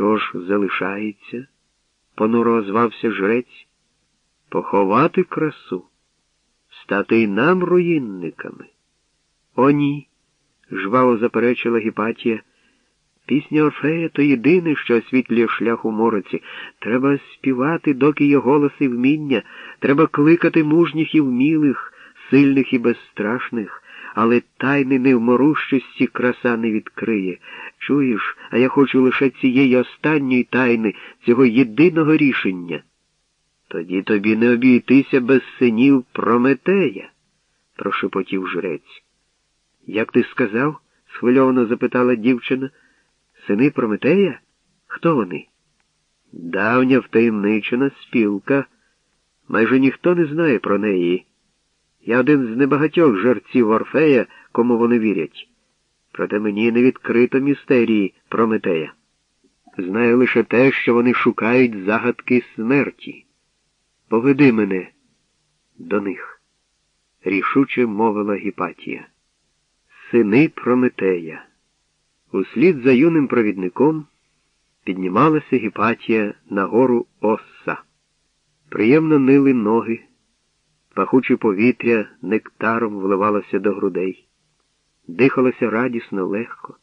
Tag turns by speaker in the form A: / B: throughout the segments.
A: Що ж залишається? понуро озвався жрець. Поховати красу, стати й нам руїнниками. О, ні, жваво заперечила Гіпатія. Пісня Орфея то єдине, що освітлює шлях у мороці. Треба співати, доки є голос і вміння, треба кликати мужніх і вмілих, сильних і безстрашних, але тайни невморущості краса не відкриє. Чуєш, а я хочу лише цієї останньої тайни, цього єдиного рішення. Тоді тобі не обійтися без синів Прометея, прошепотів жрець. Як ти сказав? схвильовано запитала дівчина. Сини Прометея? Хто вони? Давня втаємничена спілка. Майже ніхто не знає про неї. Я один з небагатьох жерців Орфея, кому вони вірять. Проте мені не відкрито містерії Прометея. Знаю лише те, що вони шукають загадки смерті. Поведи мене до них, рішуче мовила Гіпатія. Сини Прометея. Услід за юним провідником піднімалася Гіпатія на гору Осса. Приємно нили ноги, пахуче повітря нектаром вливалося до грудей, дихалося радісно, легко.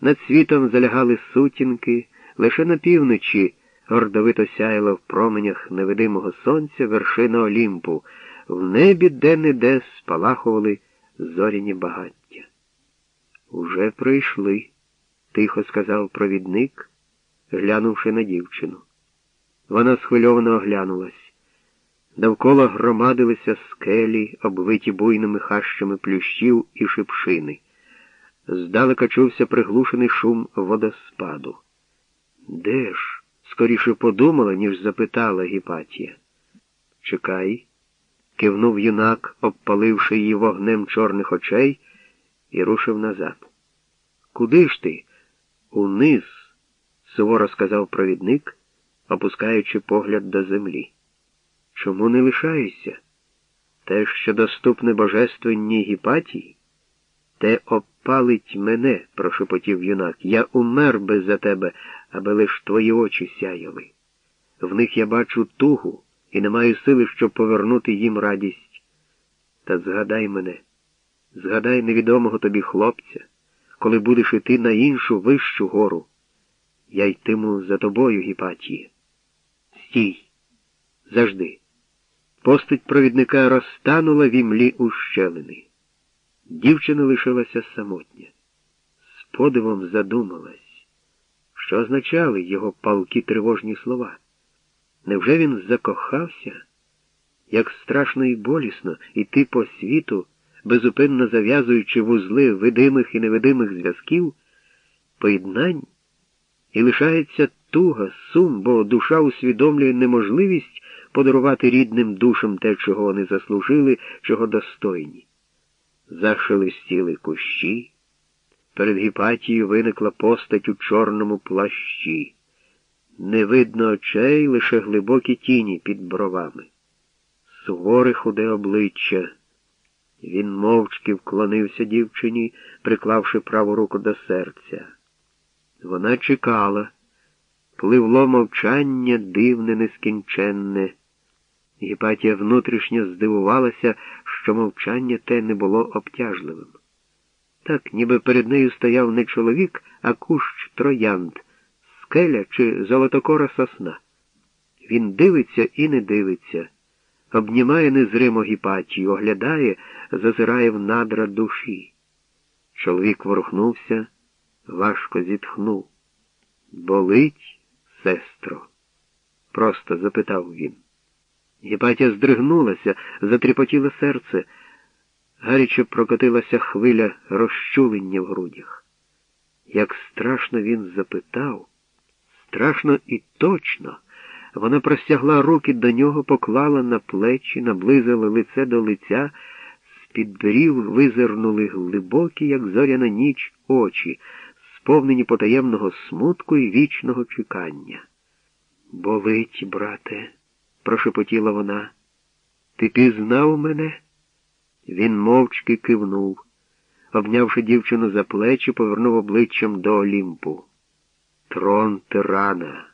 A: Над світом залягали сутінки, лише на півночі гордовито сяяла в променях невидимого сонця вершина Олімпу, в небі де-не-де спалахували зоряні багаття. Уже прийшли, тихо сказав провідник, глянувши на дівчину. Вона схвильовано оглянулась. Довкола громадилися скелі, обвиті буйними хащами плющів і шипшини. Здалека чувся приглушений шум водоспаду. Де ж? скоріше подумала, ніж запитала Гіпатія. Чекай, кивнув юнак, обпаливши її вогнем чорних очей і рушив назад. Куди ж ти? Униз, суворо сказав провідник, опускаючи погляд до землі. Чому не лишаюся? Те, що доступне божественній гіпатії, те опалить мене, прошепотів юнак. Я умер би за тебе, аби лиш твої очі сяяли. В них я бачу тугу і не маю сили, щоб повернути їм радість. Та згадай мене. Згадай невідомого тобі хлопця, коли будеш іти на іншу вищу гору. Я йтиму за тобою, Гіпатії. Стій, завжди. Постать провідника розтанула в імлі ущелини. Дівчина лишилася самотня. З подивом задумалась, що означали його палкі тривожні слова. Невже він закохався, як страшно і болісно йти по світу? безупинно зав'язуючи вузли видимих і невидимих зв'язків, поєднань, і лишається туга, сум, бо душа усвідомлює неможливість подарувати рідним душам те, чого вони заслужили, чого достойні. Зашелестіли кущі. Перед Гіпатією виникла постать у чорному плащі. Не видно очей, лише глибокі тіні під бровами. Суворе худе обличчя. Він мовчки вклонився дівчині, приклавши праву руку до серця. Вона чекала, пливло мовчання дивне, нескінченне. Гіпатія внутрішньо здивувалася, що мовчання те не було обтяжливим. Так, ніби перед нею стояв не чоловік, а кущ троянд, скеля чи золотокора сосна. Він дивиться і не дивиться обнімає незримо гіпатію, оглядає, зазирає в надра душі. Чоловік ворухнувся, важко зітхнув. Болить, сестро? Просто запитав він. Гіпатія здригнулася, затріпотіло серце, гаряче прокотилася хвиля розчулення в грудях. Як страшно він запитав, страшно і точно. Вона простягла руки до нього, поклала на плечі, наблизила лице до лиця, з-під брів визирнули глибокі, як зоряна ніч, очі, сповнені потаємного смутку і вічного чекання. Болить, брате, прошепотіла вона. Ти пізнав мене? Він мовчки кивнув, обнявши дівчину за плечі, повернув обличчям до Олімпу. трон тирана.